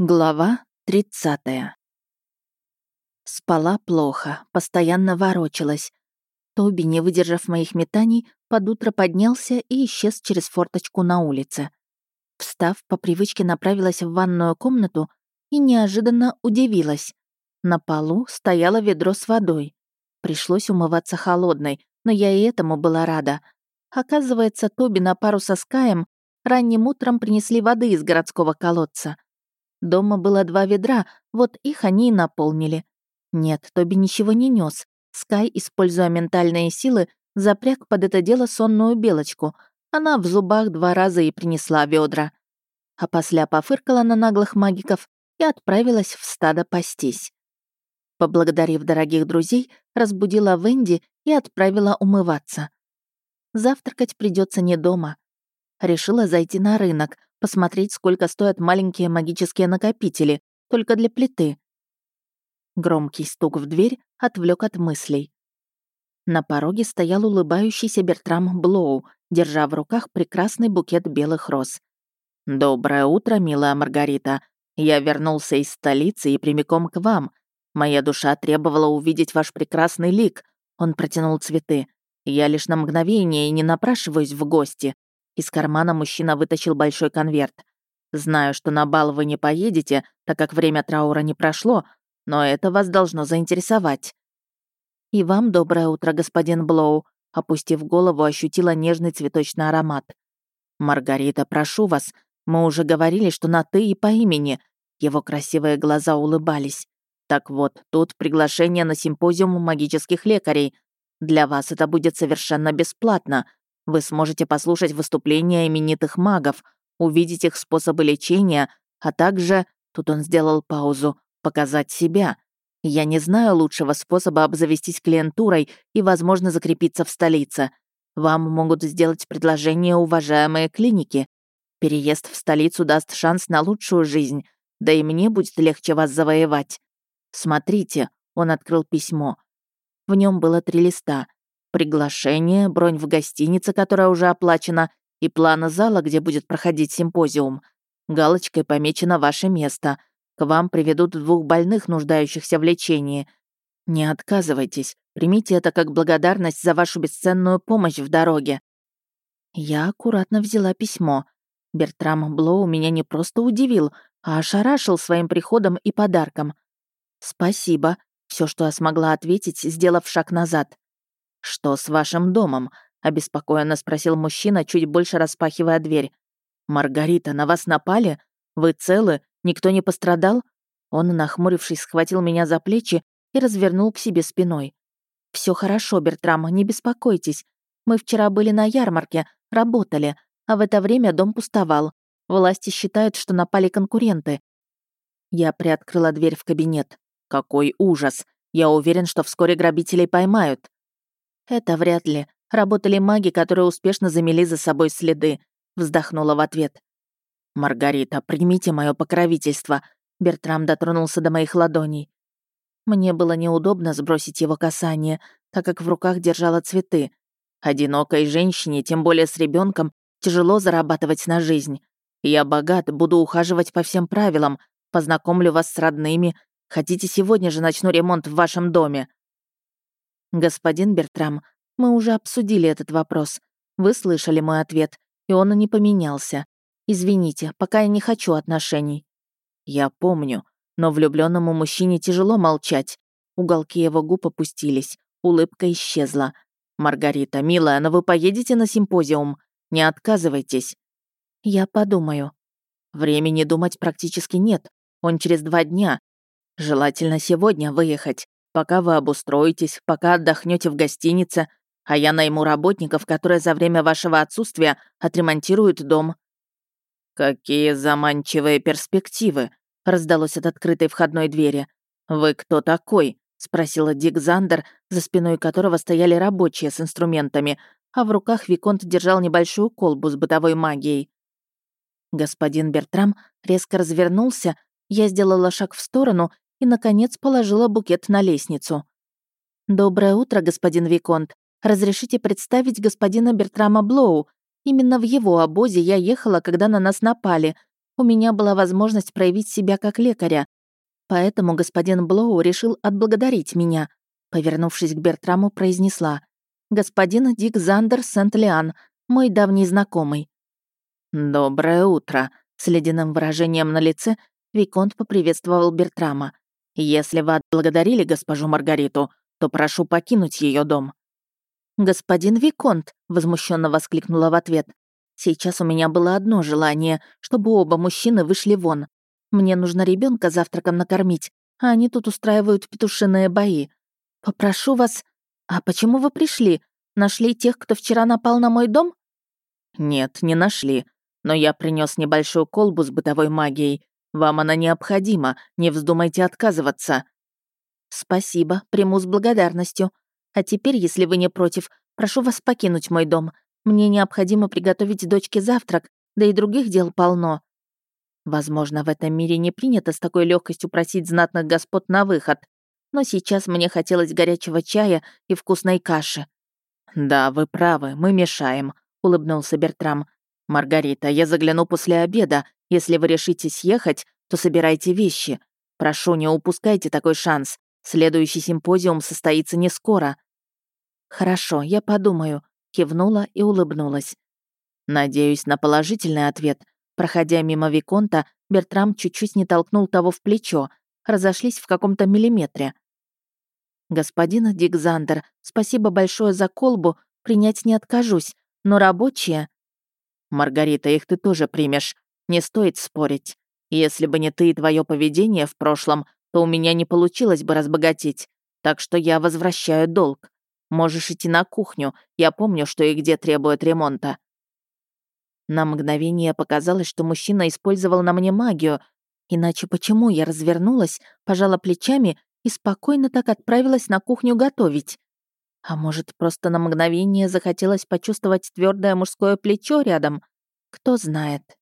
Глава 30. Спала плохо, постоянно ворочалась. Тоби, не выдержав моих метаний, под утро поднялся и исчез через форточку на улице. Встав, по привычке направилась в ванную комнату и неожиданно удивилась. На полу стояло ведро с водой. Пришлось умываться холодной, но я и этому была рада. Оказывается, Тоби на пару со Скаем ранним утром принесли воды из городского колодца — Дома было два ведра, вот их они и наполнили. Нет, Тоби ничего не нес. Скай, используя ментальные силы, запряг под это дело сонную белочку. Она в зубах два раза и принесла ведра. А после пофыркала на наглых магиков и отправилась в стадо пастись. Поблагодарив дорогих друзей, разбудила Венди и отправила умываться. Завтракать придется не дома. Решила зайти на рынок, посмотреть, сколько стоят маленькие магические накопители, только для плиты. Громкий стук в дверь отвлек от мыслей. На пороге стоял улыбающийся Бертрам Блоу, держа в руках прекрасный букет белых роз. «Доброе утро, милая Маргарита. Я вернулся из столицы и прямиком к вам. Моя душа требовала увидеть ваш прекрасный лик». Он протянул цветы. «Я лишь на мгновение и не напрашиваюсь в гости. Из кармана мужчина вытащил большой конверт. «Знаю, что на бал вы не поедете, так как время траура не прошло, но это вас должно заинтересовать». «И вам доброе утро, господин Блоу», опустив голову, ощутила нежный цветочный аромат. «Маргарита, прошу вас, мы уже говорили, что на «ты» и по имени». Его красивые глаза улыбались. «Так вот, тут приглашение на симпозиум магических лекарей. Для вас это будет совершенно бесплатно. Вы сможете послушать выступления именитых магов, увидеть их способы лечения, а также, тут он сделал паузу, показать себя. Я не знаю лучшего способа обзавестись клиентурой и, возможно, закрепиться в столице. Вам могут сделать предложение уважаемые клиники. Переезд в столицу даст шанс на лучшую жизнь, да и мне будет легче вас завоевать. Смотрите, он открыл письмо. В нем было три листа. Приглашение, бронь в гостинице, которая уже оплачена, и плана зала, где будет проходить симпозиум. Галочкой помечено ваше место. К вам приведут двух больных, нуждающихся в лечении. Не отказывайтесь. Примите это как благодарность за вашу бесценную помощь в дороге. Я аккуратно взяла письмо. Бертрам Блоу меня не просто удивил, а ошарашил своим приходом и подарком. «Спасибо», — все, что я смогла ответить, сделав шаг назад. «Что с вашим домом?» — обеспокоенно спросил мужчина, чуть больше распахивая дверь. «Маргарита, на вас напали? Вы целы? Никто не пострадал?» Он, нахмурившись, схватил меня за плечи и развернул к себе спиной. Все хорошо, Бертрам, не беспокойтесь. Мы вчера были на ярмарке, работали, а в это время дом пустовал. Власти считают, что напали конкуренты». Я приоткрыла дверь в кабинет. «Какой ужас! Я уверен, что вскоре грабителей поймают». «Это вряд ли. Работали маги, которые успешно замели за собой следы», — вздохнула в ответ. «Маргарита, примите мое покровительство», — Бертрам дотронулся до моих ладоней. Мне было неудобно сбросить его касание, так как в руках держала цветы. Одинокой женщине, тем более с ребенком, тяжело зарабатывать на жизнь. Я богат, буду ухаживать по всем правилам, познакомлю вас с родными. Хотите, сегодня же начну ремонт в вашем доме?» «Господин Бертрам, мы уже обсудили этот вопрос. Вы слышали мой ответ, и он не поменялся. Извините, пока я не хочу отношений». «Я помню, но влюбленному мужчине тяжело молчать». Уголки его губ опустились, улыбка исчезла. «Маргарита, милая, но вы поедете на симпозиум? Не отказывайтесь». «Я подумаю». Времени думать практически нет. Он через два дня. Желательно сегодня выехать пока вы обустроитесь, пока отдохнете в гостинице, а я найму работников, которые за время вашего отсутствия отремонтируют дом». «Какие заманчивые перспективы!» — раздалось от открытой входной двери. «Вы кто такой?» — спросила Дик Зандер, за спиной которого стояли рабочие с инструментами, а в руках Виконт держал небольшую колбу с бытовой магией. Господин Бертрам резко развернулся, я сделала шаг в сторону и, наконец, положила букет на лестницу. «Доброе утро, господин Виконт. Разрешите представить господина Бертрама Блоу. Именно в его обозе я ехала, когда на нас напали. у меня была возможность проявить себя как лекаря. Поэтому господин Блоу решил отблагодарить меня. Повернувшись к Бертраму, произнесла. «Господин Дик Зандер Сент-Лиан, мой давний знакомый». «Доброе утро», — с ледяным выражением на лице Виконт поприветствовал Бертрама. «Если вы отблагодарили госпожу Маргариту, то прошу покинуть ее дом». «Господин Виконт», — возмущенно воскликнула в ответ, «сейчас у меня было одно желание, чтобы оба мужчины вышли вон. Мне нужно ребенка завтраком накормить, а они тут устраивают петушиные бои. Попрошу вас... А почему вы пришли? Нашли тех, кто вчера напал на мой дом?» «Нет, не нашли. Но я принес небольшую колбу с бытовой магией. Вам она необходима, не вздумайте отказываться». «Спасибо, приму с благодарностью. А теперь, если вы не против, прошу вас покинуть мой дом. Мне необходимо приготовить дочке завтрак, да и других дел полно». Возможно, в этом мире не принято с такой легкостью просить знатных господ на выход, но сейчас мне хотелось горячего чая и вкусной каши. «Да, вы правы, мы мешаем», — улыбнулся Бертрам. «Маргарита, я загляну после обеда. Если вы решите съехать, то собирайте вещи. Прошу, не упускайте такой шанс. Следующий симпозиум состоится не скоро». «Хорошо, я подумаю», — кивнула и улыбнулась. «Надеюсь на положительный ответ». Проходя мимо Виконта, Бертрам чуть-чуть не толкнул того в плечо. Разошлись в каком-то миллиметре. «Господин Дикзандер, спасибо большое за колбу, принять не откажусь, но рабочие...» «Маргарита, их ты тоже примешь. Не стоит спорить. Если бы не ты и твое поведение в прошлом, то у меня не получилось бы разбогатеть. Так что я возвращаю долг. Можешь идти на кухню, я помню, что и где требует ремонта». На мгновение показалось, что мужчина использовал на мне магию. Иначе почему я развернулась, пожала плечами и спокойно так отправилась на кухню готовить? А может, просто на мгновение захотелось почувствовать твердое мужское плечо рядом? Кто знает.